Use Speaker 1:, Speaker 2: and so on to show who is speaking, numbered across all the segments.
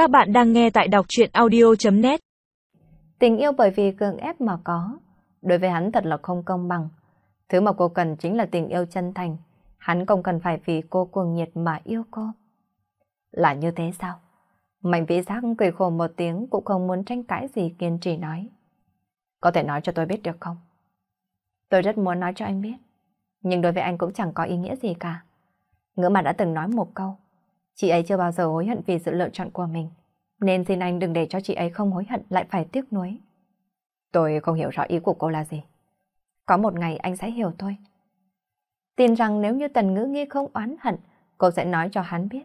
Speaker 1: Các bạn đang nghe tại đọc truyện audio.net
Speaker 2: Tình yêu bởi vì cường ép mà có, đối với hắn thật là không công bằng. Thứ mà cô cần chính là tình yêu chân thành, hắn không cần phải vì cô cuồng nhiệt mà yêu cô. Là như thế sao? Mạnh vĩ giác cười khổ một tiếng cũng không muốn tranh cãi gì kiên trì nói. Có thể nói cho tôi biết được không? Tôi rất muốn nói cho anh biết, nhưng đối với anh cũng chẳng có ý nghĩa gì cả. Ngữ mà đã từng nói một câu, chị ấy chưa bao giờ hối hận vì sự lựa chọn của mình, nên xin anh đừng để cho chị ấy không hối hận lại phải tiếc nuối. Tôi không hiểu rõ ý của cô là gì. Có một ngày anh sẽ hiểu thôi. Tin rằng nếu như Tần Ngữ Nghi không oán hận, cô sẽ nói cho hắn biết.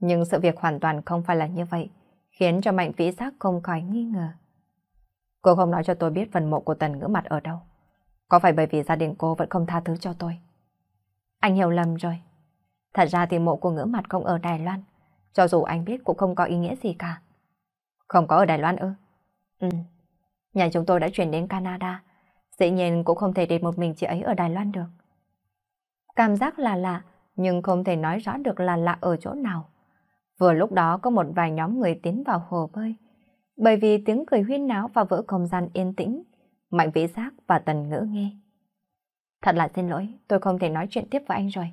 Speaker 2: Nhưng sự việc hoàn toàn không phải là như vậy, khiến cho Mạnh Vĩ Giác không khỏi nghi ngờ. Cô không nói cho tôi biết phần mộ của Tần Ngữ mặt ở đâu. Có phải bởi vì gia đình cô vẫn không tha thứ cho tôi? Anh hiểu lầm rồi. Thật ra thì mộ của ngữ mặt không ở Đài Loan. Cho dù anh biết cũng không có ý nghĩa gì cả. Không có ở Đài Loan ư? Ừ. Nhà chúng tôi đã chuyển đến Canada. Dĩ nhiên cũng không thể để một mình chị ấy ở Đài Loan được. Cảm giác là lạ, nhưng không thể nói rõ được là lạ ở chỗ nào. Vừa lúc đó có một vài nhóm người tiến vào hồ bơi. Bởi vì tiếng cười huyên náo và vỡ không gian yên tĩnh, Mạnh Vĩ Giác và Tần Ngữ nghe. Thật là xin lỗi, tôi không thể nói chuyện tiếp với anh rồi.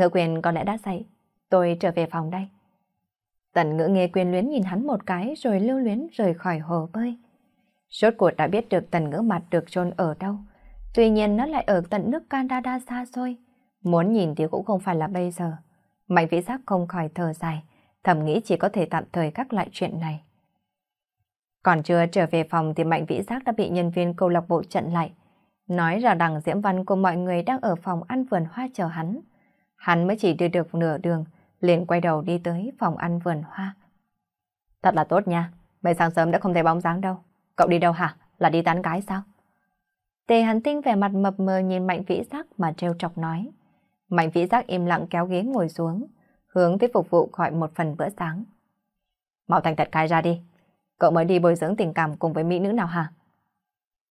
Speaker 2: Ngữ quyền có lẽ đã dậy, tôi trở về phòng đây. Tần Ngữ nghe quyền luyến nhìn hắn một cái rồi lưu luyến rời khỏi hồ bơi. Rốt cuộc đã biết được Tần Ngữ mặt được chôn ở đâu. Tuy nhiên nó lại ở tận nước Canada xa xôi. Muốn nhìn thì cũng không phải là bây giờ. Mạnh Vĩ Giác không khỏi thở dài, thầm nghĩ chỉ có thể tạm thời các loại chuyện này. Còn chưa trở về phòng thì Mạnh Vĩ Giác đã bị nhân viên câu lạc bộ chặn lại. Nói rằng đằng Diễm Văn của mọi người đang ở phòng ăn vườn hoa chờ hắn. Hắn mới chỉ đưa được nửa đường, liền quay đầu đi tới phòng ăn vườn hoa. Thật là tốt nha, mấy sáng sớm đã không thấy bóng dáng đâu. Cậu đi đâu hả? Là đi tán gái sao? Tề hắn tinh vẻ mặt mập mờ nhìn Mạnh Vĩ Giác mà trêu chọc nói. Mạnh Vĩ Giác im lặng kéo ghế ngồi xuống, hướng tới phục vụ gọi một phần bữa sáng. Mau thành thật khai ra đi, Cậu mới đi bồi dưỡng tình cảm cùng với mỹ nữ nào hả?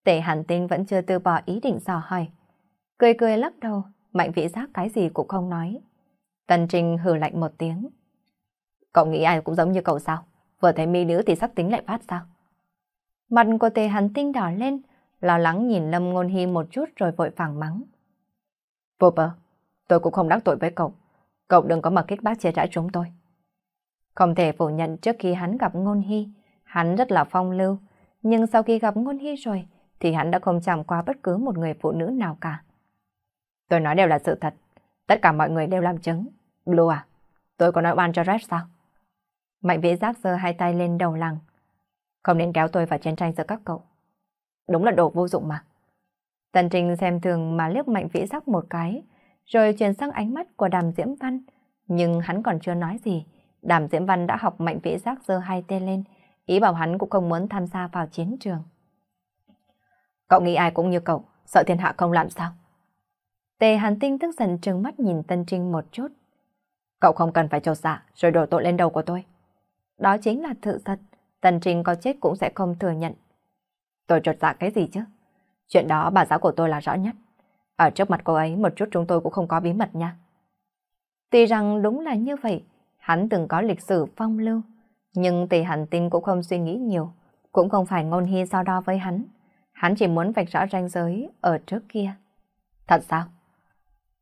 Speaker 2: Tề hàn tinh vẫn chưa từ bỏ ý định dò hỏi. Cười cười lắc đầu, mạnh vĩ giác cái gì cũng không nói. Tần Trinh hừ lạnh một tiếng. Cậu nghĩ ai cũng giống như cậu sao? Vừa thấy mỹ nữ thì sắc tính lại phát sao? Mặt của tề hắn tinh đỏ lên, lo lắng nhìn Lâm Ngôn Hy một chút rồi vội phẳng mắng. Vô bờ, tôi cũng không đắc tội với cậu. Cậu đừng có mà kích bác chia rãi chúng tôi. Không thể phủ nhận trước khi hắn gặp Ngôn Hy, Hắn rất là phong lưu, nhưng sau khi gặp Ngôn Hy rồi, thì hắn đã không chạm qua bất cứ một người phụ nữ nào cả. Tôi nói đều là sự thật, tất cả mọi người đều làm chứng. Blue à, tôi có nói oan cho Red sao? Mạnh vĩ giác giơ hai tay lên đầu lăng. Không nên kéo tôi vào chiến tranh giữa các cậu. Đúng là đồ vô dụng mà. Tần trinh xem thường mà liếc mạnh vĩ giác một cái, rồi chuyển sang ánh mắt của đàm diễm văn. Nhưng hắn còn chưa nói gì, đàm diễm văn đã học mạnh vĩ giác giơ hai tay lên, ý bảo hắn cũng không muốn tham gia vào chiến trường. Cậu nghĩ ai cũng như cậu, sợ thiên hạ không làm sao? Tề Hàn Tinh tức giận trừng mắt nhìn Tân Trinh một chút. Cậu không cần phải trột dạ rồi đổ tội lên đầu của tôi. Đó chính là sự thật, Tân Trinh có chết cũng sẽ không thừa nhận. Tôi trột dạ cái gì chứ? Chuyện đó bà giáo của tôi là rõ nhất. Ở trước mặt cô ấy một chút chúng tôi cũng không có bí mật nha. Tuy rằng đúng là như vậy, hắn từng có lịch sử phong lưu, nhưng Tề Hàn Tinh cũng không suy nghĩ nhiều, cũng không phải ngôn hy so đo với hắn. Hắn chỉ muốn vạch rõ ranh giới ở trước kia. Thật sao?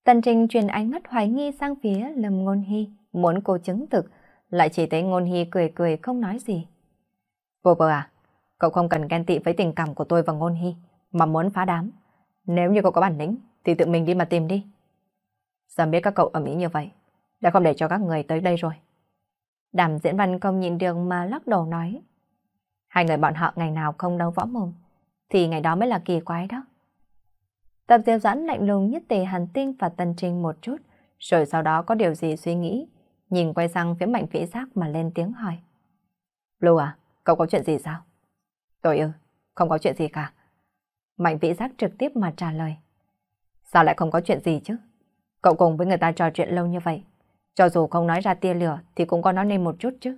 Speaker 2: Tần Trình truyền ánh mắt hoài nghi sang phía Lâm Ngôn Hy, muốn cô chứng thực, lại chỉ thấy Ngôn Hy cười cười không nói gì. Vô bờ à, cậu không cần ghen tị với tình cảm của tôi và Ngôn Hy, mà muốn phá đám. Nếu như cậu có bản lĩnh, thì tự mình đi mà tìm đi. Giờ biết các cậu ở Mỹ như vậy, đã không để cho các người tới đây rồi. Đàm diễn văn không nhìn được mà lắc đầu nói. Hai người bọn họ ngày nào không đấu võ mồm, thì ngày đó mới là kỳ quái đó. Tập diệp doãn lạnh lùng nhất tề hàn tinh và tân trinh một chút, rồi sau đó có điều gì suy nghĩ, nhìn quay sang phía mạnh vĩ giác mà lên tiếng hỏi. Blue à, cậu có chuyện gì sao? Tôi ư, không có chuyện gì cả. Mạnh vĩ giác trực tiếp mà trả lời. Sao lại không có chuyện gì chứ? Cậu cùng với người ta trò chuyện lâu như vậy, cho dù không nói ra tia lửa thì cũng có nói nên một chút chứ.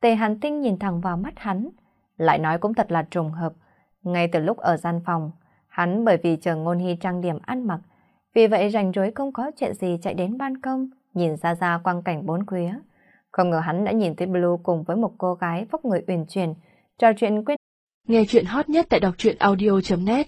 Speaker 2: Tề Hàn Tinh nhìn thẳng vào mắt hắn, lại nói cũng thật là trùng hợp. Ngay từ lúc ở gian phòng, hắn bởi vì chờ ngôn hy trang điểm ăn mặc, vì vậy rảnh rối không có chuyện gì chạy đến ban công, nhìn ra ra quang cảnh bốn khuya. Không ngờ hắn đã nhìn thấy Blue cùng với một cô gái vóc người uyển chuyển, trò chuyện quyết.
Speaker 3: Nghe chuyện hot nhất tại đọc truyện audio.net